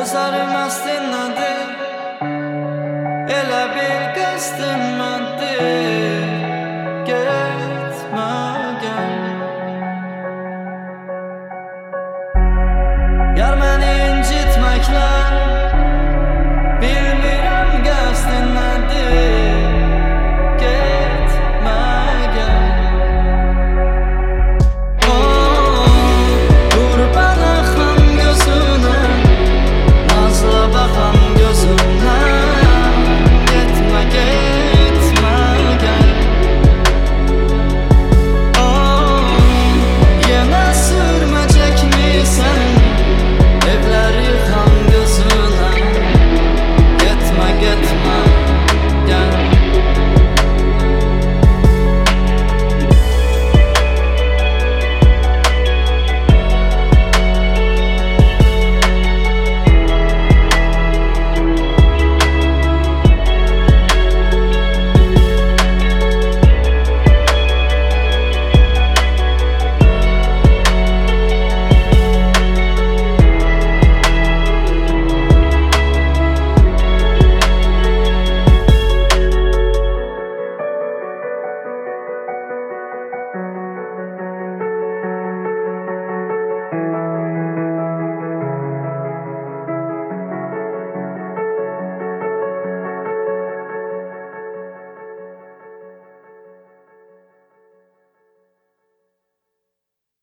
Gözlerim aslındadır Elə bir qəsdim məndir